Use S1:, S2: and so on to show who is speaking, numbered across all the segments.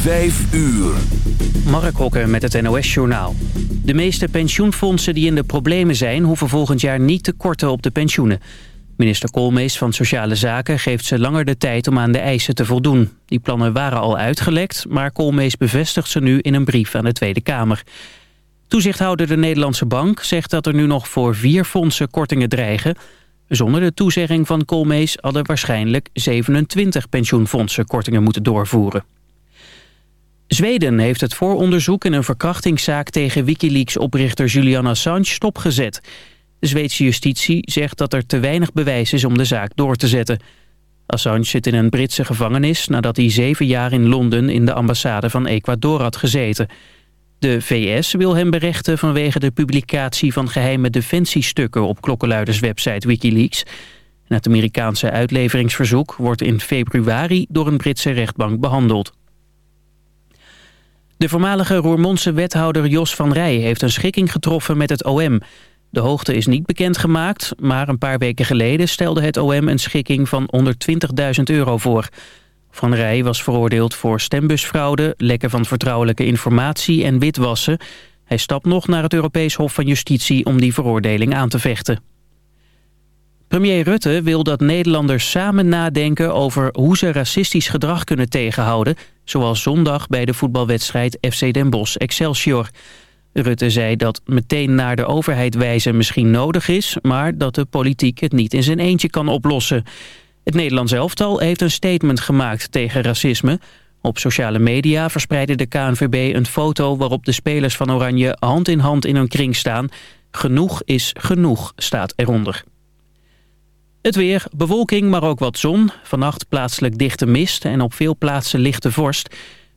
S1: Vijf uur.
S2: Mark Hokken met het NOS-journaal. De meeste pensioenfondsen die in de problemen zijn... hoeven volgend jaar niet te korten op de pensioenen. Minister Koolmees van Sociale Zaken geeft ze langer de tijd om aan de eisen te voldoen. Die plannen waren al uitgelekt, maar Koolmees bevestigt ze nu in een brief aan de Tweede Kamer. Toezichthouder de Nederlandse Bank zegt dat er nu nog voor vier fondsen kortingen dreigen. Zonder de toezegging van Koolmees hadden waarschijnlijk 27 pensioenfondsen kortingen moeten doorvoeren. Zweden heeft het vooronderzoek in een verkrachtingszaak tegen Wikileaks-oprichter Julian Assange stopgezet. De Zweedse justitie zegt dat er te weinig bewijs is om de zaak door te zetten. Assange zit in een Britse gevangenis nadat hij zeven jaar in Londen in de ambassade van Ecuador had gezeten. De VS wil hem berechten vanwege de publicatie van geheime defensiestukken op klokkenluiderswebsite Wikileaks. Het Amerikaanse uitleveringsverzoek wordt in februari door een Britse rechtbank behandeld. De voormalige Roermondse wethouder Jos van Rij heeft een schikking getroffen met het OM. De hoogte is niet bekendgemaakt, maar een paar weken geleden stelde het OM een schikking van 120.000 euro voor. Van Rij was veroordeeld voor stembusfraude, lekken van vertrouwelijke informatie en witwassen. Hij stapt nog naar het Europees Hof van Justitie om die veroordeling aan te vechten. Premier Rutte wil dat Nederlanders samen nadenken over hoe ze racistisch gedrag kunnen tegenhouden, zoals zondag bij de voetbalwedstrijd FC Den Bosch Excelsior. Rutte zei dat meteen naar de overheid wijzen misschien nodig is... maar dat de politiek het niet in zijn eentje kan oplossen. Het Nederlands elftal heeft een statement gemaakt tegen racisme. Op sociale media verspreidde de KNVB een foto... waarop de spelers van Oranje hand in hand in een kring staan. Genoeg is genoeg, staat eronder. Het weer, bewolking, maar ook wat zon. Vannacht plaatselijk dichte mist en op veel plaatsen lichte vorst.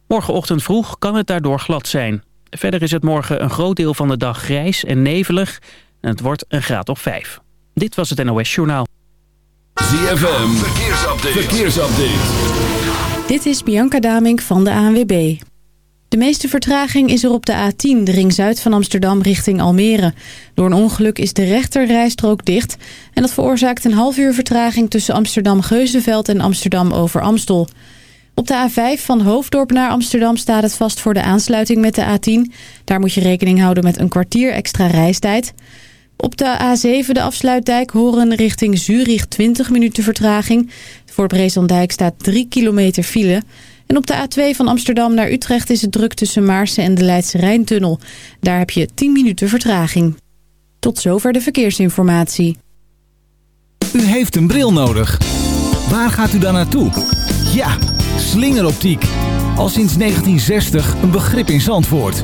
S2: Morgenochtend vroeg kan het daardoor glad zijn. Verder is het morgen een groot deel van de dag grijs en nevelig. En het wordt een graad of vijf. Dit was het NOS Journaal.
S1: ZFM, verkeersupdate. verkeersupdate.
S3: Dit is Bianca Damink van de ANWB. De meeste vertraging is er op de A10, de ring zuid van Amsterdam richting Almere. Door een ongeluk is de rechterrijstrook dicht... en dat veroorzaakt een half uur vertraging tussen Amsterdam-Geuzenveld en Amsterdam-Over-Amstel... Op de A5 van Hoofddorp naar Amsterdam staat het vast voor de aansluiting met de A10. Daar moet je rekening houden met een kwartier extra reistijd. Op de A7 de afsluitdijk horen richting Zurich 20 minuten vertraging. Voor Brezandijk staat 3 kilometer file. En op de A2 van Amsterdam naar Utrecht is het druk tussen Maarsen en de Leidse Rijntunnel. Daar heb je 10 minuten vertraging. Tot zover de verkeersinformatie.
S4: U heeft een bril nodig. Waar gaat u dan naartoe? Ja Slingeroptiek. Al sinds 1960 een begrip in Zandvoort.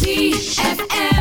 S5: ZFM.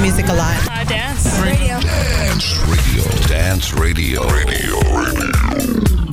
S6: Music a lot.
S7: Uh, dance. Radio.
S5: Dance Radio. Dance Radio. Radio. Radio.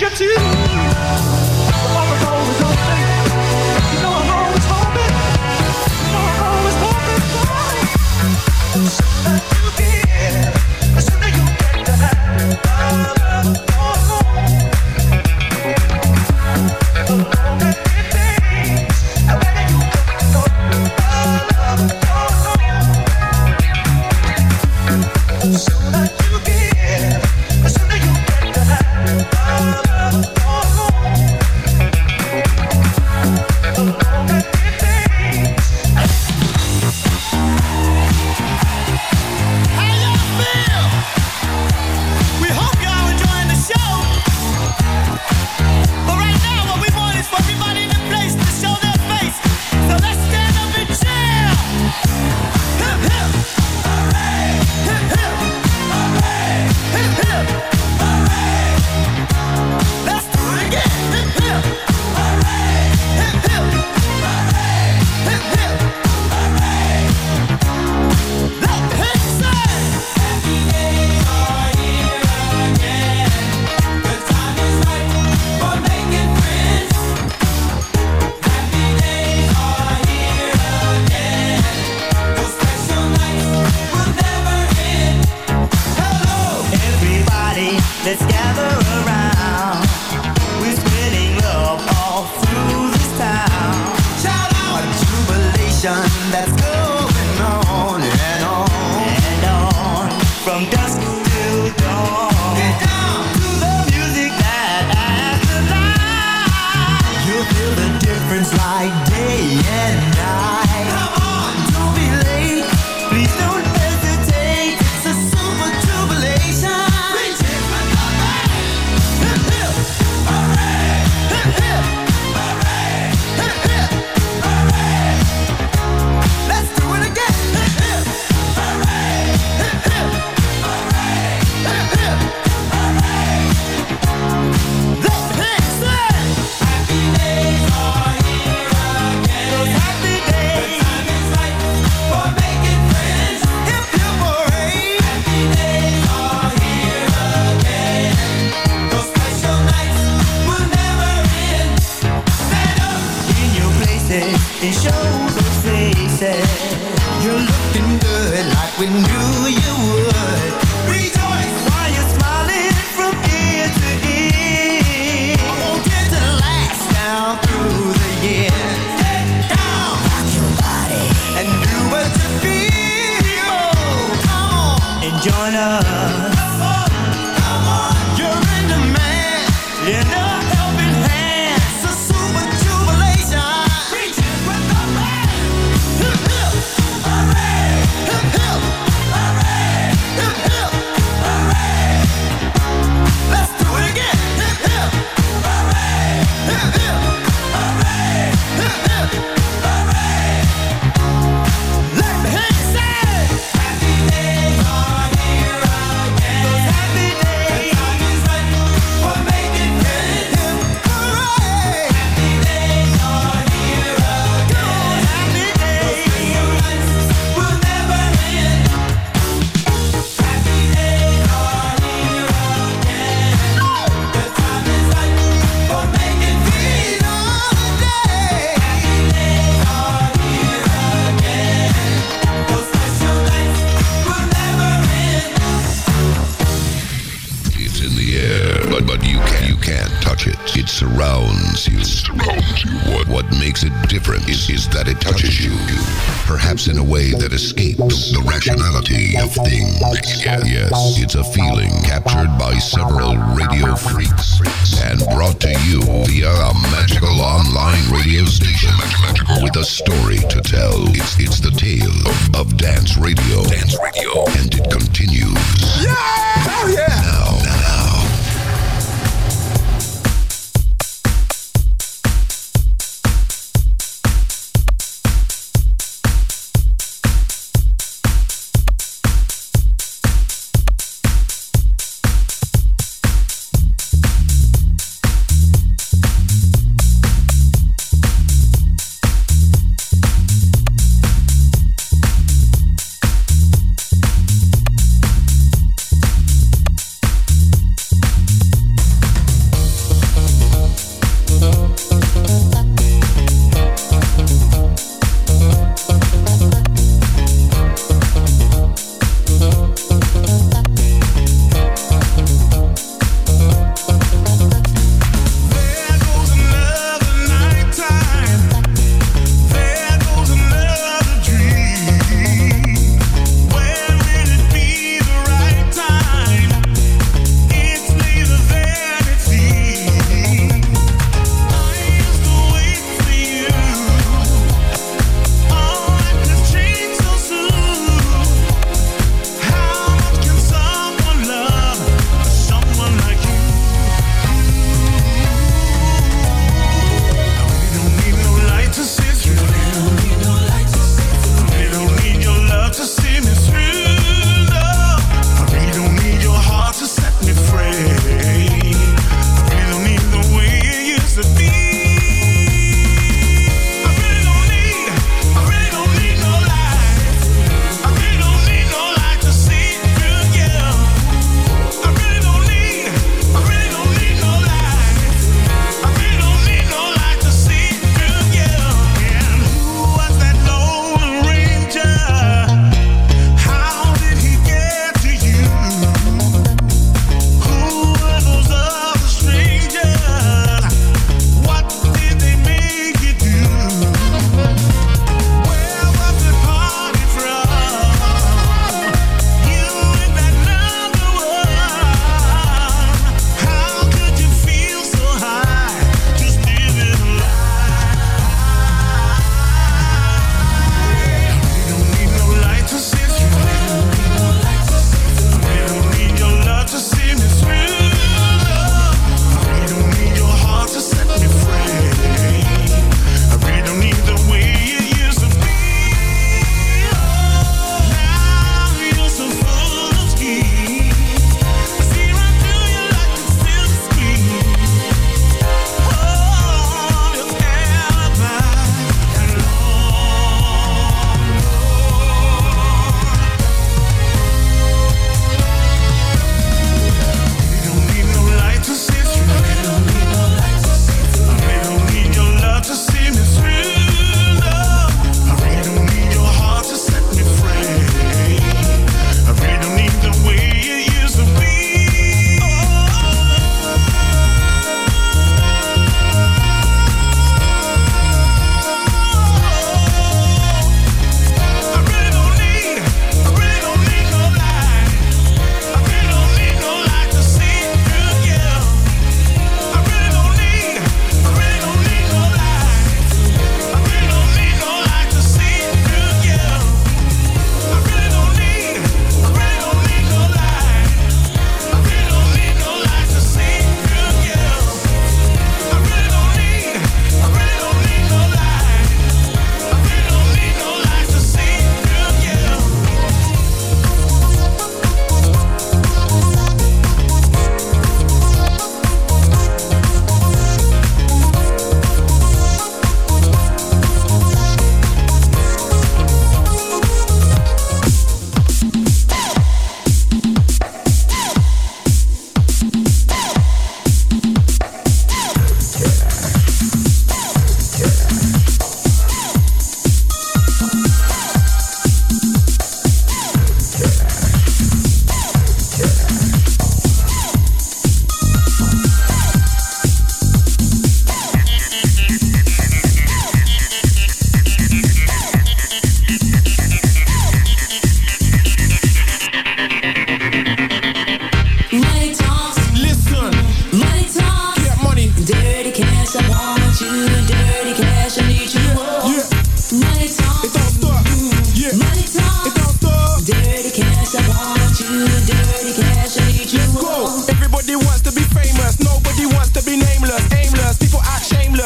S8: Tschüss. difference is
S6: that it touches you, perhaps in a way that escapes the rationality of things. Yes, it's a feeling captured by several radio freaks and brought to you via a magical online radio station with a story to tell. It's, it's the tale of, of dance radio. Dance radio. And it continues.
S8: Yeah! Hell yeah!
S6: Now,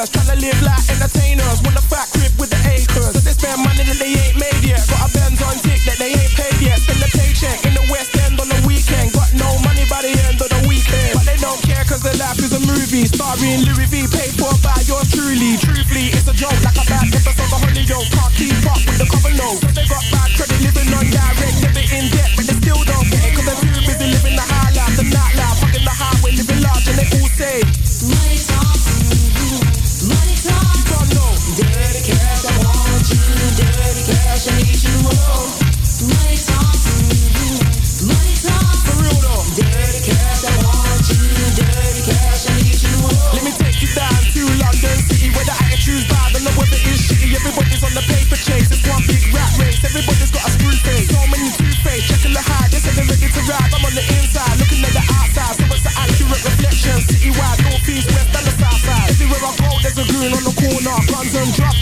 S7: haters trying to live like entertainers. Want a fat crib with the acres. But they spend money that they ain't made yet. Got a Benz on dick that they ain't paid yet. Spend a paycheck in the West End on the weekend. Got no money by the end of the weekend. But they don't care cause their life is a movie. Starring Louis V. Paid for by yours truly. Truthfully, it's a joke like a bad episode of Honey Yo. Can't keep up with the cover, no. So they got bad credit.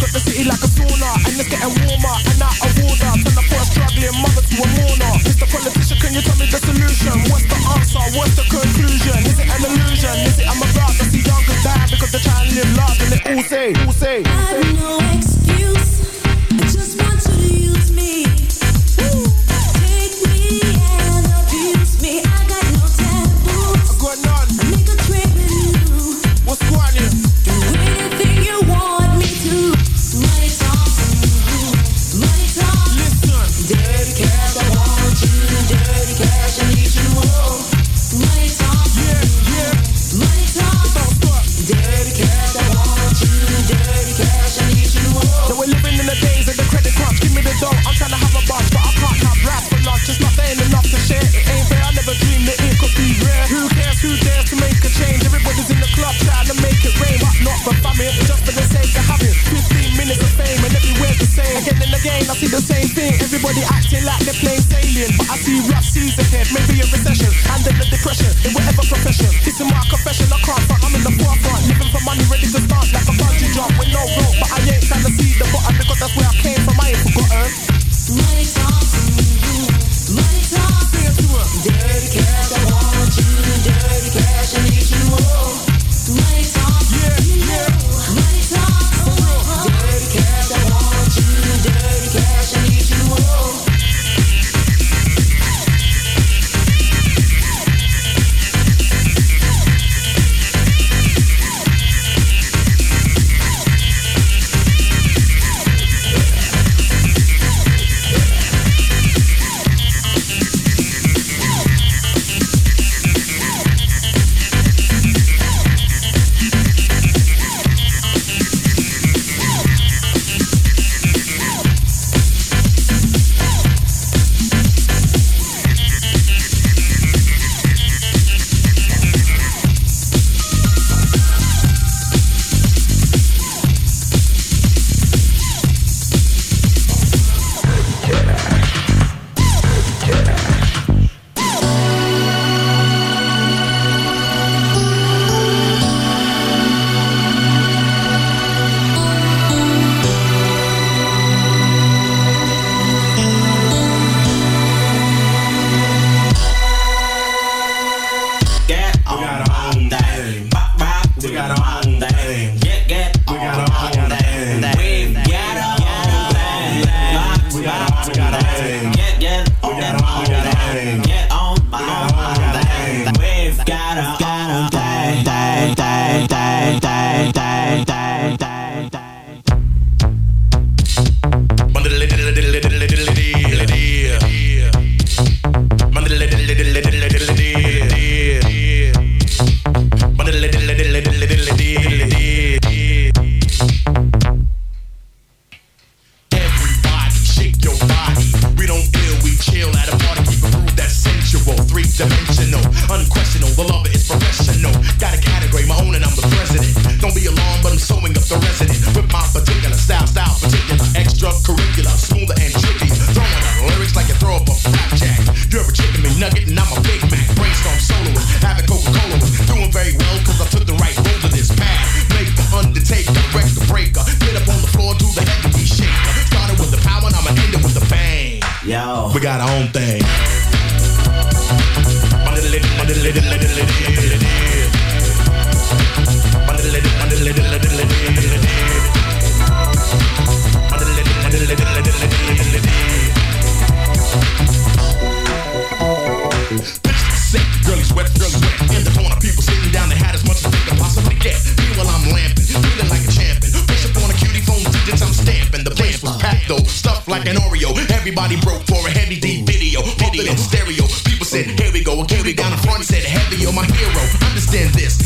S7: Got the city like a sauna, and it's getting warmer and out of order. Turn the poor struggling mother to a mourner. Mr. Politician, can you tell me the solution? What's the answer? What's the conclusion? Is it an illusion? Is it a mirage? I see young die because they're trying to live large, and they all say, all say,
S9: all say.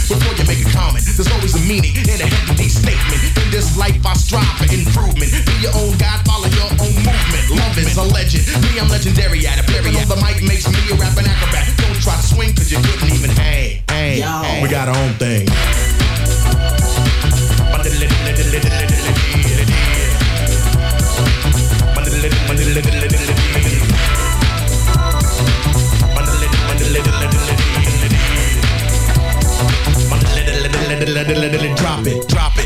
S9: before you make a comment. There's always a meaning in a hefty statement. In this life, I strive for improvement. Be your own God, follow your own movement. Love is a legend. Me, I'm legendary at a Period. The mic makes me a rapping acrobat. Don't try to swing, cause you couldn't even hang. Hey, hey, we got our own thing. little, little, little, little, little, little, diddle, diddle, diddle, drop it,
S10: drop it.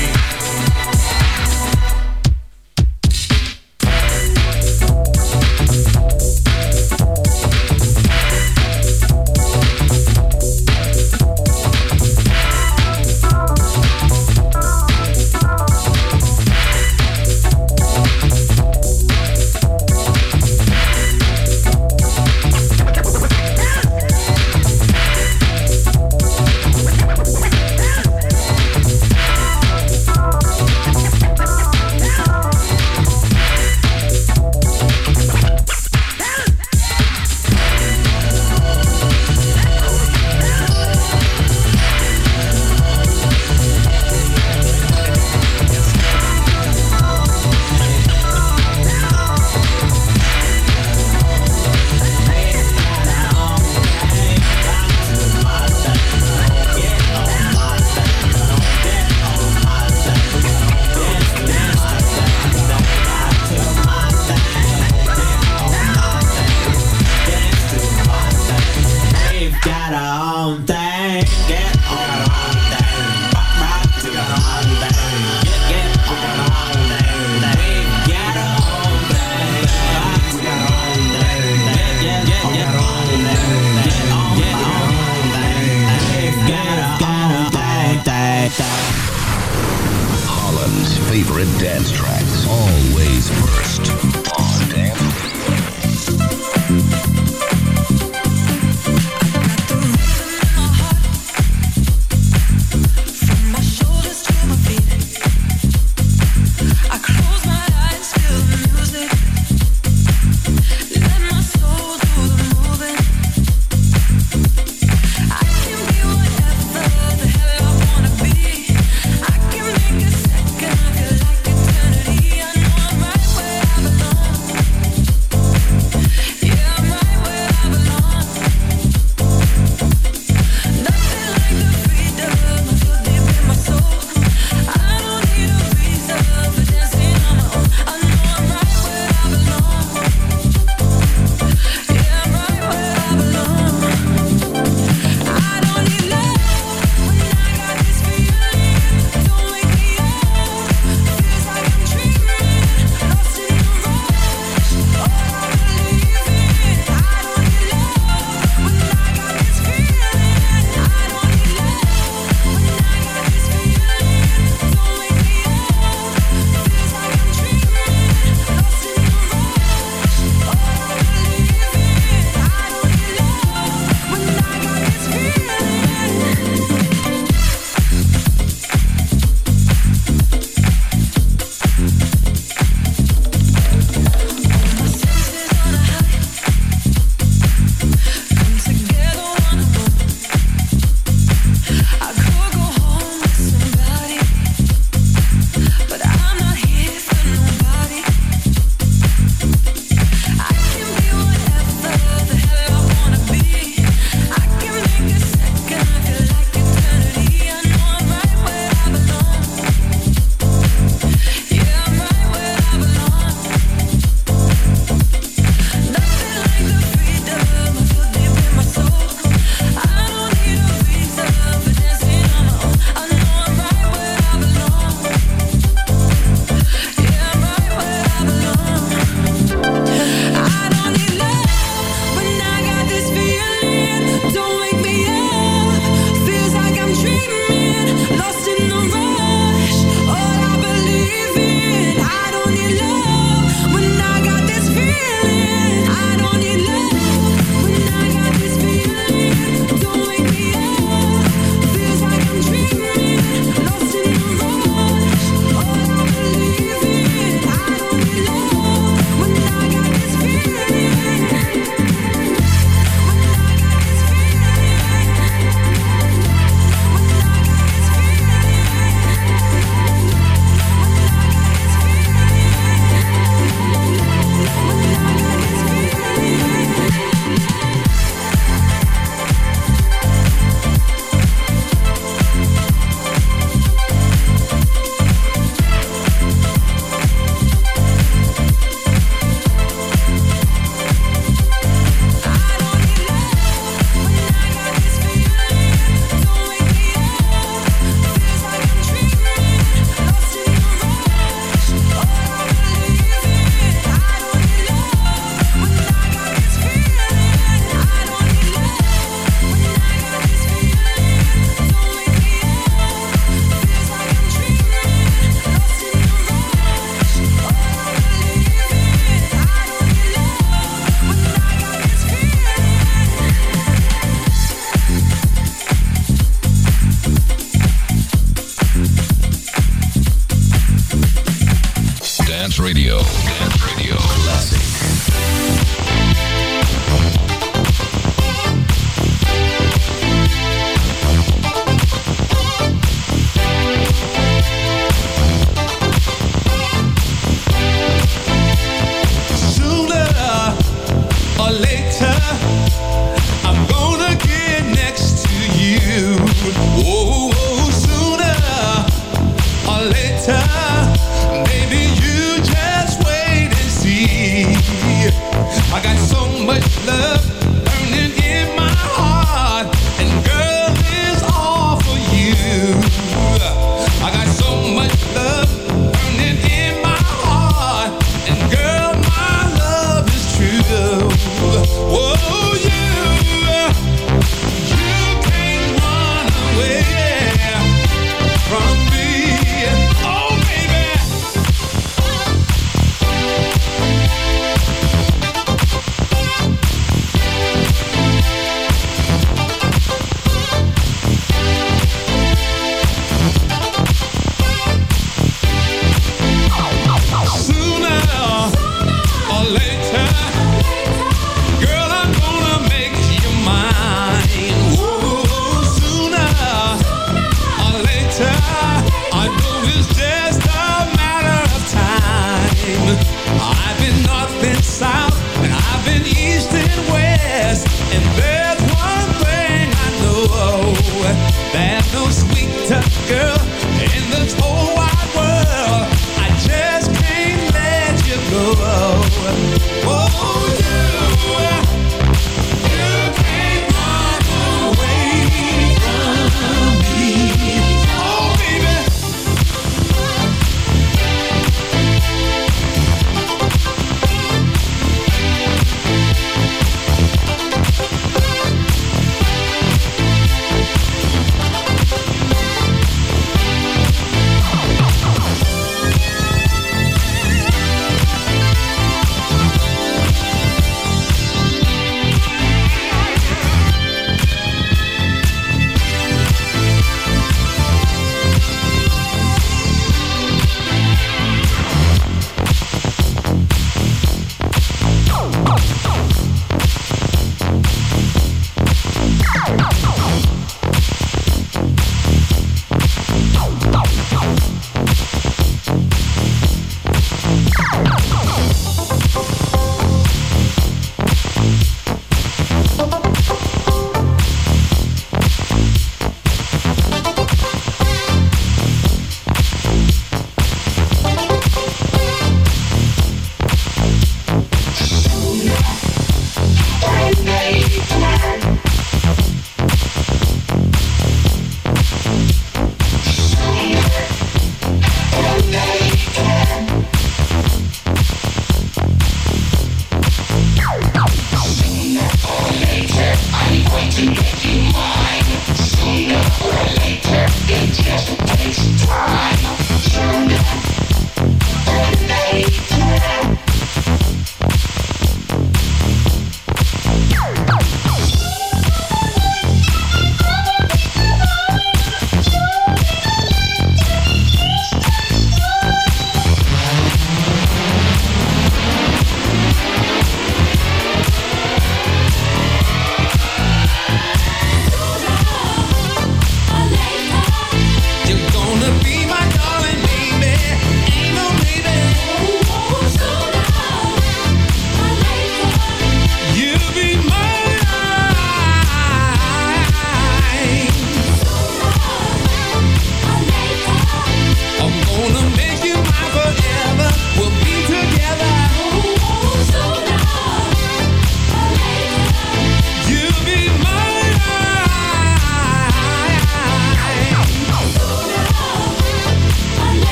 S1: tough girl